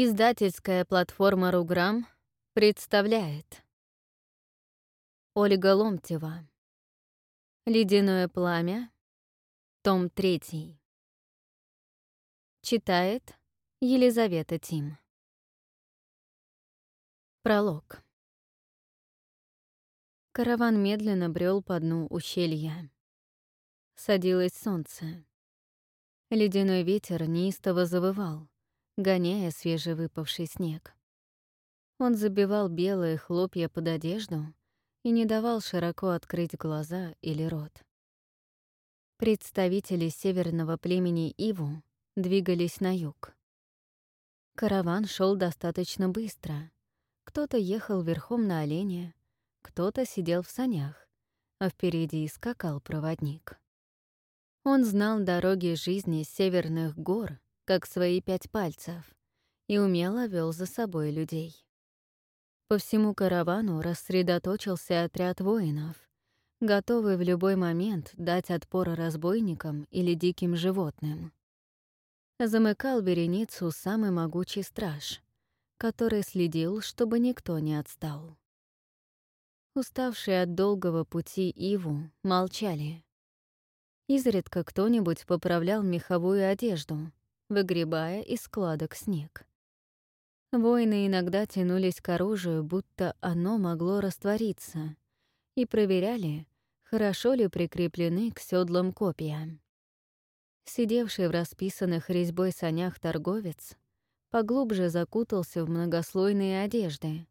Издательская платформа «Руграм» представляет. Ольга Ломтева. «Ледяное пламя», том 3 Читает Елизавета Тим. Пролог. Караван медленно брел по дну ущелья. Садилось солнце. Ледяной ветер неистово завывал — гоняя свежевыпавший снег. Он забивал белые хлопья под одежду и не давал широко открыть глаза или рот. Представители северного племени Иву двигались на юг. Караван шел достаточно быстро. Кто-то ехал верхом на олене, кто-то сидел в санях, а впереди скакал проводник. Он знал дороги жизни северных гор как свои пять пальцев, и умело вел за собой людей. По всему каравану рассредоточился отряд воинов, готовый в любой момент дать отпор разбойникам или диким животным. Замыкал вереницу самый могучий страж, который следил, чтобы никто не отстал. Уставшие от долгого пути Иву молчали. Изредка кто-нибудь поправлял меховую одежду, выгребая из складок снег. Воины иногда тянулись к оружию, будто оно могло раствориться, и проверяли, хорошо ли прикреплены к седлам копья. Сидевший в расписанных резьбой санях торговец поглубже закутался в многослойные одежды,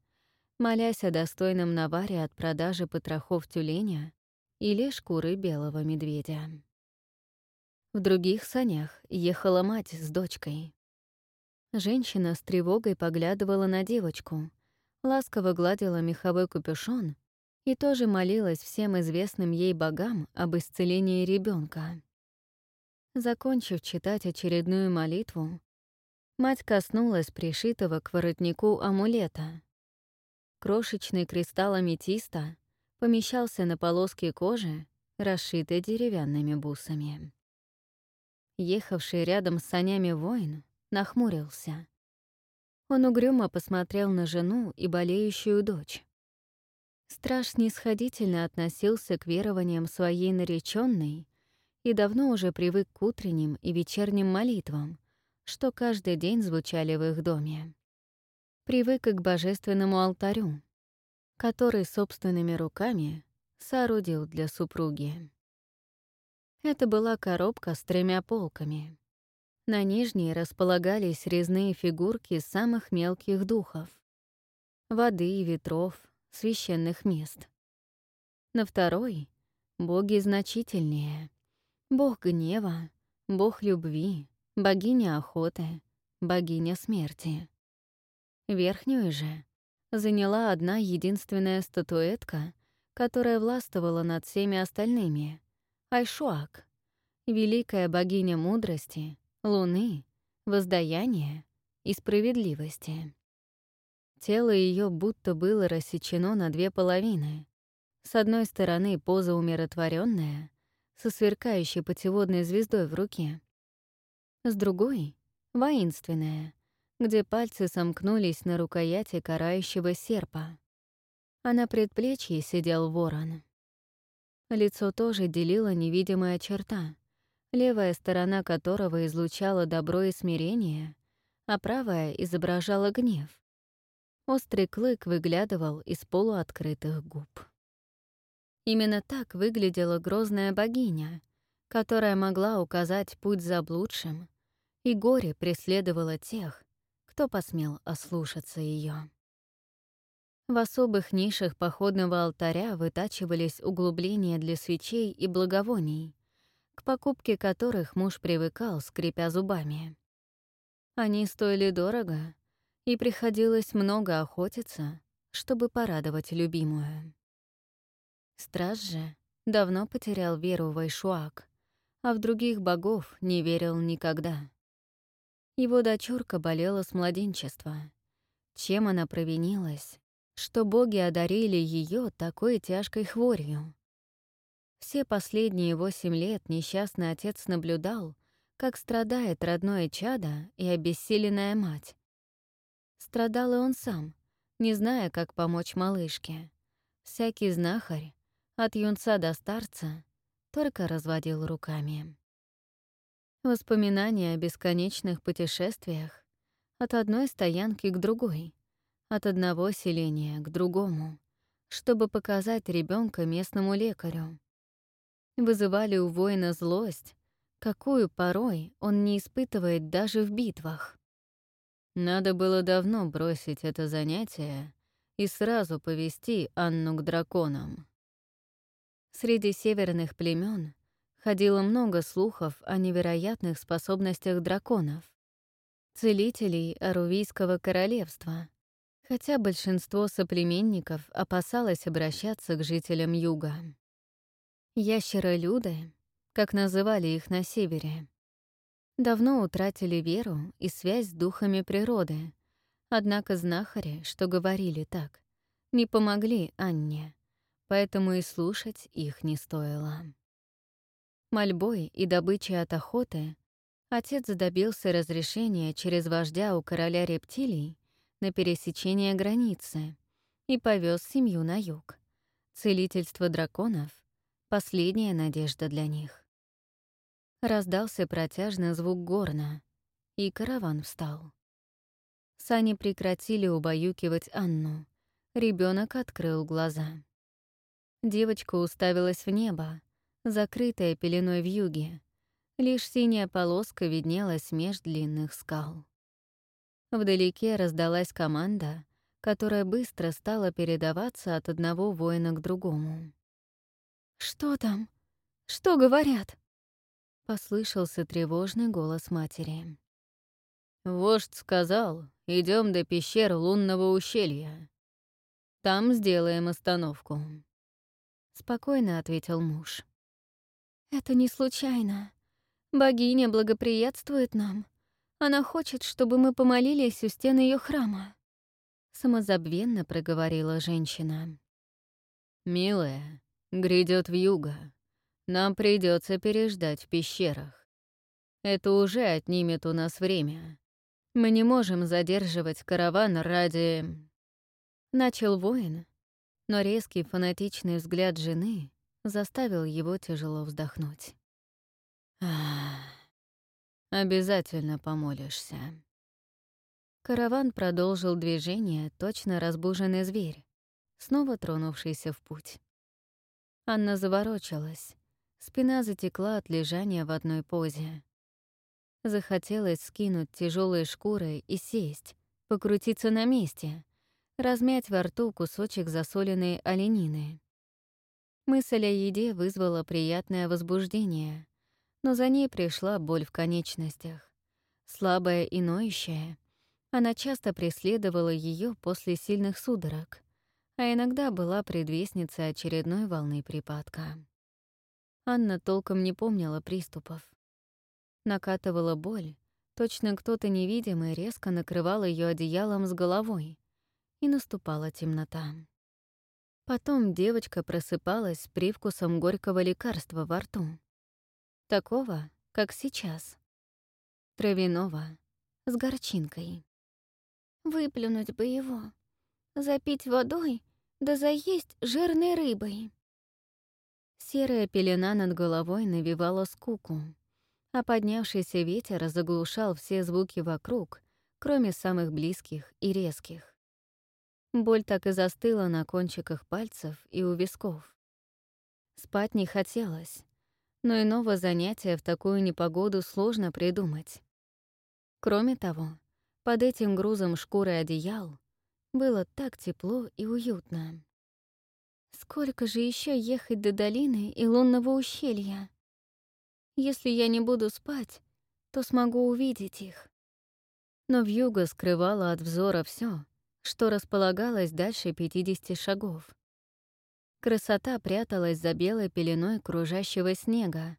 молясь о достойном наваре от продажи потрохов тюленя или шкуры белого медведя. В других санях ехала мать с дочкой. Женщина с тревогой поглядывала на девочку, ласково гладила меховой капюшон и тоже молилась всем известным ей богам об исцелении ребенка. Закончив читать очередную молитву, мать коснулась пришитого к воротнику амулета. Крошечный кристалл аметиста помещался на полоске кожи, расшитой деревянными бусами. Ехавший рядом с санями воин нахмурился. Он угрюмо посмотрел на жену и болеющую дочь. Страж снисходительно относился к верованиям своей нареченной и давно уже привык к утренним и вечерним молитвам, что каждый день звучали в их доме. Привык к божественному алтарю, который собственными руками соорудил для супруги. Это была коробка с тремя полками. На нижней располагались резные фигурки самых мелких духов — воды, ветров, священных мест. На второй — боги значительнее. Бог гнева, бог любви, богиня охоты, богиня смерти. Верхнюю же заняла одна единственная статуэтка, которая властвовала над всеми остальными — Айшуак, великая богиня мудрости, луны, воздаяния и справедливости. Тело ее будто было рассечено на две половины. С одной стороны поза умиротворенная, со сверкающей путеводной звездой в руке. С другой — воинственная, где пальцы сомкнулись на рукояти карающего серпа. А на предплечье сидел ворон. Лицо тоже делила невидимая черта, левая сторона которого излучала добро и смирение, а правая изображала гнев. Острый клык выглядывал из полуоткрытых губ. Именно так выглядела грозная богиня, которая могла указать путь заблудшим, и горе преследовало тех, кто посмел ослушаться ее. В особых нишах походного алтаря вытачивались углубления для свечей и благовоний, к покупке которых муж привыкал, скрипя зубами. Они стоили дорого, и приходилось много охотиться, чтобы порадовать любимую. Страж же давно потерял веру в Айшуак, а в других богов не верил никогда. Его дочурка болела с младенчества. Чем она провинилась, что боги одарили ее такой тяжкой хворью. Все последние восемь лет несчастный отец наблюдал, как страдает родное чадо и обессиленная мать, Страдал и он сам, не зная, как помочь малышке. Всякий знахарь, от юнца до старца, только разводил руками. Воспоминания о бесконечных путешествиях от одной стоянки к другой, от одного селения к другому, чтобы показать ребенка местному лекарю. Вызывали у воина злость, какую порой он не испытывает даже в битвах. Надо было давно бросить это занятие и сразу повести Анну к драконам. Среди северных племен ходило много слухов о невероятных способностях драконов, целителей Арувийского королевства, хотя большинство соплеменников опасалось обращаться к жителям юга. Ящеролюды, как называли их на севере, давно утратили веру и связь с духами природы, однако знахари, что говорили так, не помогли Анне, поэтому и слушать их не стоило. Мольбой и добычей от охоты отец добился разрешения через вождя у короля рептилий на пересечение границы и повез семью на юг. Целительство драконов — последняя надежда для них. Раздался протяжный звук горна, и караван встал. Сани прекратили убаюкивать Анну. Ребенок открыл глаза. Девочка уставилась в небо, закрытая пеленой в юге. Лишь синяя полоска виднелась меж длинных скал. Вдалеке раздалась команда, которая быстро стала передаваться от одного воина к другому. «Что там? Что говорят?» — послышался тревожный голос матери. «Вождь сказал, идем до пещер лунного ущелья. Там сделаем остановку», — спокойно ответил муж. «Это не случайно. Богиня благоприятствует нам. Она хочет, чтобы мы помолились у стен ее храма», — самозабвенно проговорила женщина. «Милая, грядет вьюга. Нам придется переждать в пещерах. Это уже отнимет у нас время. Мы не можем задерживать караван ради...» Начал воин, но резкий фанатичный взгляд жены заставил его тяжело вздохнуть. Обязательно помолишься. Караван продолжил движение, точно разбуженный зверь, снова тронувшийся в путь. Анна заворочилась, спина затекла от лежания в одной позе. Захотелось скинуть тяжелые шкуры и сесть, покрутиться на месте, размять во рту кусочек засоленной оленины. Мысль о еде вызвала приятное возбуждение, но за ней пришла боль в конечностях. Слабая и ноющая, она часто преследовала ее после сильных судорог, а иногда была предвестницей очередной волны припадка. Анна толком не помнила приступов. Накатывала боль, точно кто-то невидимый резко накрывал ее одеялом с головой, и наступала темнота. Потом девочка просыпалась с привкусом горького лекарства во рту. Такого, как сейчас. Травяного, с горчинкой. Выплюнуть бы его, запить водой, да заесть жирной рыбой. Серая пелена над головой навевала скуку, а поднявшийся ветер заглушал все звуки вокруг, кроме самых близких и резких. Боль так и застыла на кончиках пальцев и у висков. Спать не хотелось, но иного занятия в такую непогоду сложно придумать. Кроме того, под этим грузом шкуры одеял было так тепло и уютно. Сколько же еще ехать до долины и лунного ущелья? Если я не буду спать, то смогу увидеть их. Но вьюга скрывала от взора все, что располагалось дальше 50 шагов. Красота пряталась за белой пеленой кружащего снега,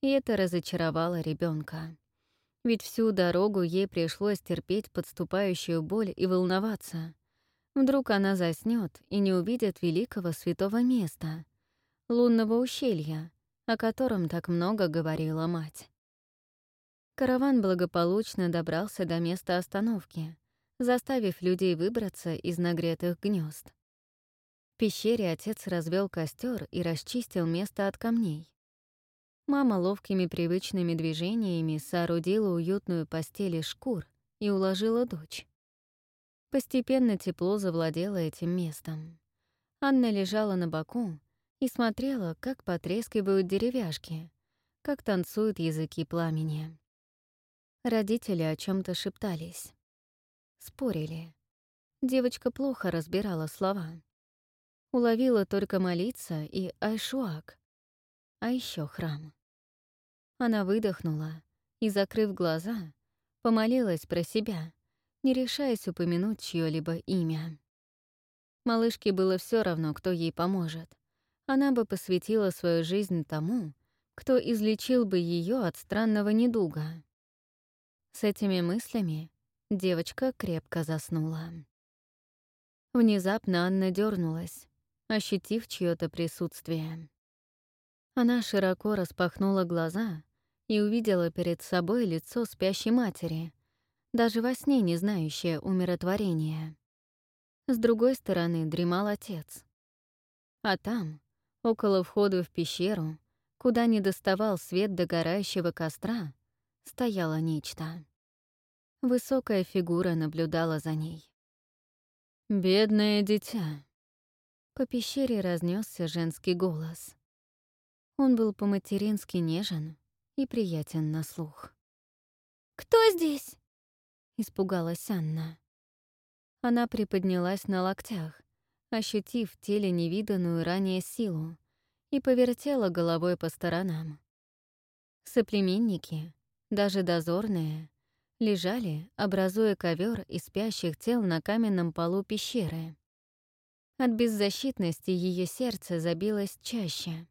и это разочаровало ребенка. Ведь всю дорогу ей пришлось терпеть подступающую боль и волноваться. Вдруг она заснет и не увидит великого святого места — лунного ущелья, о котором так много говорила мать. Караван благополучно добрался до места остановки, заставив людей выбраться из нагретых гнезд. В пещере отец развел костер и расчистил место от камней. Мама ловкими привычными движениями соорудила уютную постель из шкур и уложила дочь. Постепенно тепло завладело этим местом. Анна лежала на боку и смотрела, как потрескивают деревяшки, как танцуют языки пламени. Родители о чем то шептались. Спорили. Девочка плохо разбирала слова. Уловила только молиться и айшуак, а еще храм. Она выдохнула и, закрыв глаза, помолилась про себя, не решаясь упомянуть чье либо имя. Малышке было все равно, кто ей поможет. Она бы посвятила свою жизнь тому, кто излечил бы ее от странного недуга. С этими мыслями девочка крепко заснула. Внезапно Анна дернулась, ощутив чье-то присутствие. Она широко распахнула глаза и увидела перед собой лицо спящей матери, даже во сне не знающее умиротворения. С другой стороны дремал отец. А там, около входа в пещеру, куда не доставал свет догорающего костра, стояло нечто. Высокая фигура наблюдала за ней. «Бедное дитя!» По пещере разнесся женский голос. Он был по-матерински нежен и приятен на слух. «Кто здесь?» — испугалась Анна. Она приподнялась на локтях, ощутив в теле невиданную ранее силу, и повертела головой по сторонам. Соплеменники, даже дозорные, лежали, образуя ковер из спящих тел на каменном полу пещеры. От беззащитности ее сердце забилось чаще.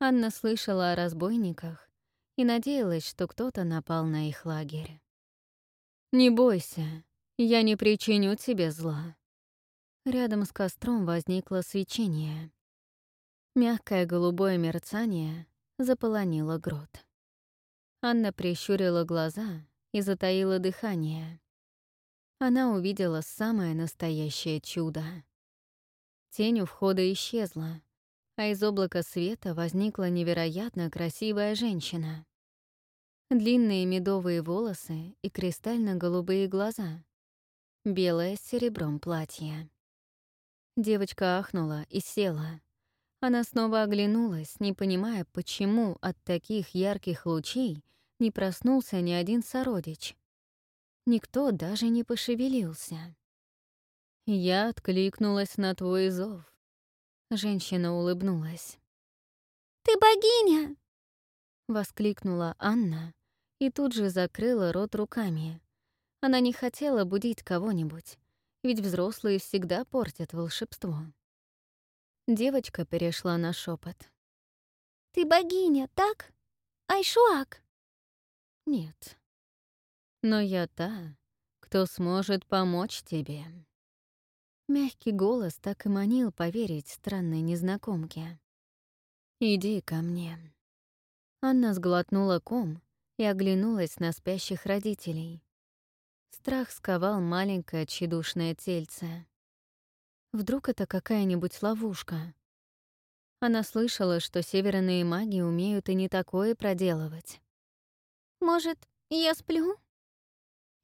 Анна слышала о разбойниках и надеялась, что кто-то напал на их лагерь. «Не бойся, я не причиню тебе зла». Рядом с костром возникло свечение. Мягкое голубое мерцание заполонило грот. Анна прищурила глаза и затаила дыхание. Она увидела самое настоящее чудо. Тень у входа исчезла, а из облака света возникла невероятно красивая женщина. Длинные медовые волосы и кристально-голубые глаза. Белое с серебром платье. Девочка ахнула и села. Она снова оглянулась, не понимая, почему от таких ярких лучей не проснулся ни один сородич. Никто даже не пошевелился. Я откликнулась на твой зов. Женщина улыбнулась. «Ты богиня!» — воскликнула Анна и тут же закрыла рот руками. Она не хотела будить кого-нибудь, ведь взрослые всегда портят волшебство. Девочка перешла на шепот. «Ты богиня, так? Айшуак?» «Нет. Но я та, кто сможет помочь тебе». Мягкий голос так и манил поверить странной незнакомке. «Иди ко мне». Анна сглотнула ком и оглянулась на спящих родителей. Страх сковал маленькое тщедушное тельце. Вдруг это какая-нибудь ловушка? Она слышала, что северные маги умеют и не такое проделывать. «Может, я сплю?»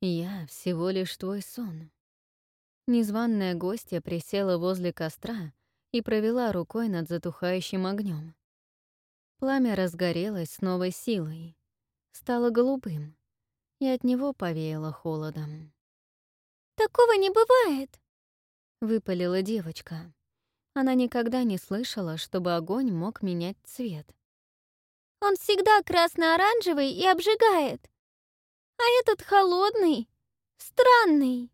«Я всего лишь твой сон». Незваная гостья присела возле костра и провела рукой над затухающим огнем. Пламя разгорелось с новой силой, стало голубым, и от него повеяло холодом. «Такого не бывает!» — выпалила девочка. Она никогда не слышала, чтобы огонь мог менять цвет. «Он всегда красно-оранжевый и обжигает. А этот холодный, странный.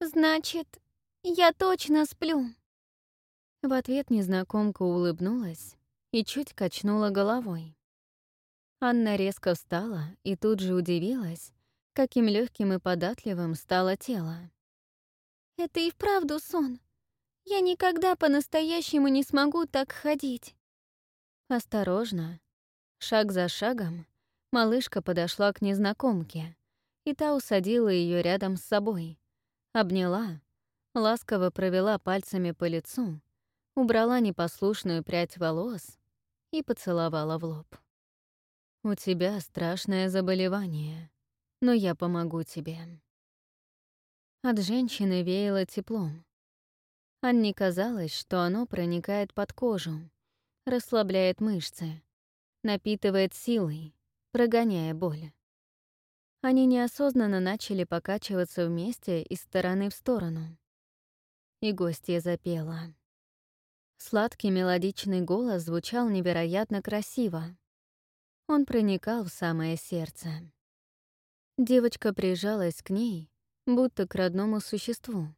Значит, я точно сплю». В ответ незнакомка улыбнулась и чуть качнула головой. Анна резко встала и тут же удивилась, каким легким и податливым стало тело. Это и вправду сон. Я никогда по-настоящему не смогу так ходить. Осторожно, шаг за шагом, малышка подошла к незнакомке и та усадила ее рядом с собой, обняла, ласково провела пальцами по лицу, убрала непослушную прядь волос и поцеловала в лоб. «У тебя страшное заболевание, но я помогу тебе». От женщины веяло теплом. Анне казалось, что оно проникает под кожу, расслабляет мышцы, напитывает силой, прогоняя боль. Они неосознанно начали покачиваться вместе из стороны в сторону. И гостья запела. Сладкий мелодичный голос звучал невероятно красиво. Он проникал в самое сердце. Девочка прижалась к ней, будто к родному существу,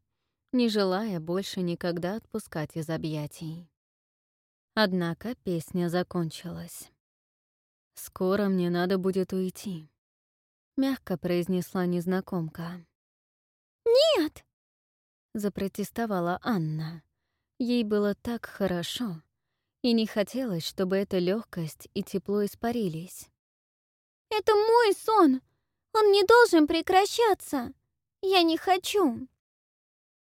не желая больше никогда отпускать из объятий. Однако песня закончилась. «Скоро мне надо будет уйти», — мягко произнесла незнакомка. «Нет!» — запротестовала Анна. Ей было так хорошо, и не хотелось, чтобы эта легкость и тепло испарились. «Это мой сон! Он не должен прекращаться! Я не хочу!»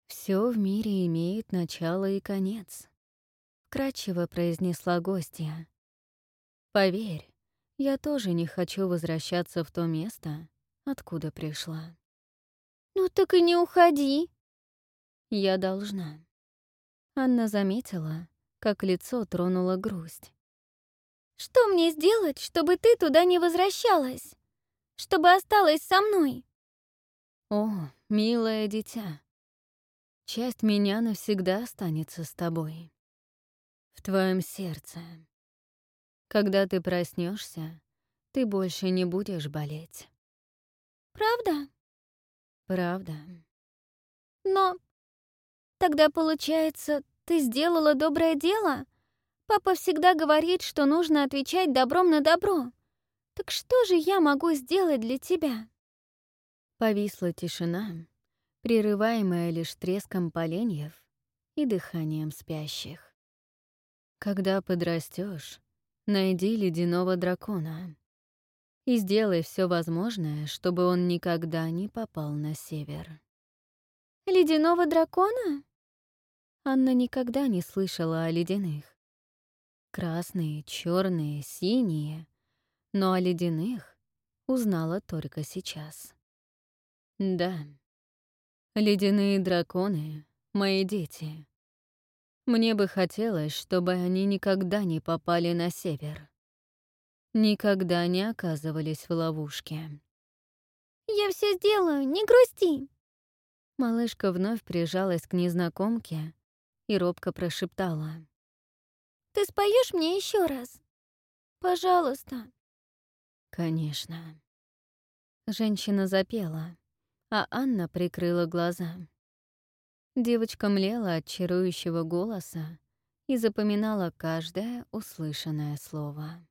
Все в мире имеет начало и конец», — кратчево произнесла гостья. «Поверь, я тоже не хочу возвращаться в то место, откуда пришла». «Ну так и не уходи». «Я должна». Анна заметила, как лицо тронула грусть. «Что мне сделать, чтобы ты туда не возвращалась? Чтобы осталась со мной?» «О, милое дитя, часть меня навсегда останется с тобой. В твоем сердце. Когда ты проснешься, ты больше не будешь болеть». «Правда?» «Правда». «Но Тогда, получается, ты сделала доброе дело? Папа всегда говорит, что нужно отвечать добром на добро. Так что же я могу сделать для тебя?» Повисла тишина, прерываемая лишь треском поленьев и дыханием спящих. Когда подрастешь, найди ледяного дракона и сделай все возможное, чтобы он никогда не попал на север. «Ледяного дракона?» Анна никогда не слышала о ледяных. Красные, черные, синие, но о ледяных узнала только сейчас. Да, ледяные драконы — мои дети. Мне бы хотелось, чтобы они никогда не попали на север. Никогда не оказывались в ловушке. «Я все сделаю, не грусти!» Малышка вновь прижалась к незнакомке, и робко прошептала. «Ты споешь мне еще раз? Пожалуйста». «Конечно». Женщина запела, а Анна прикрыла глаза. Девочка млела от чарующего голоса и запоминала каждое услышанное слово.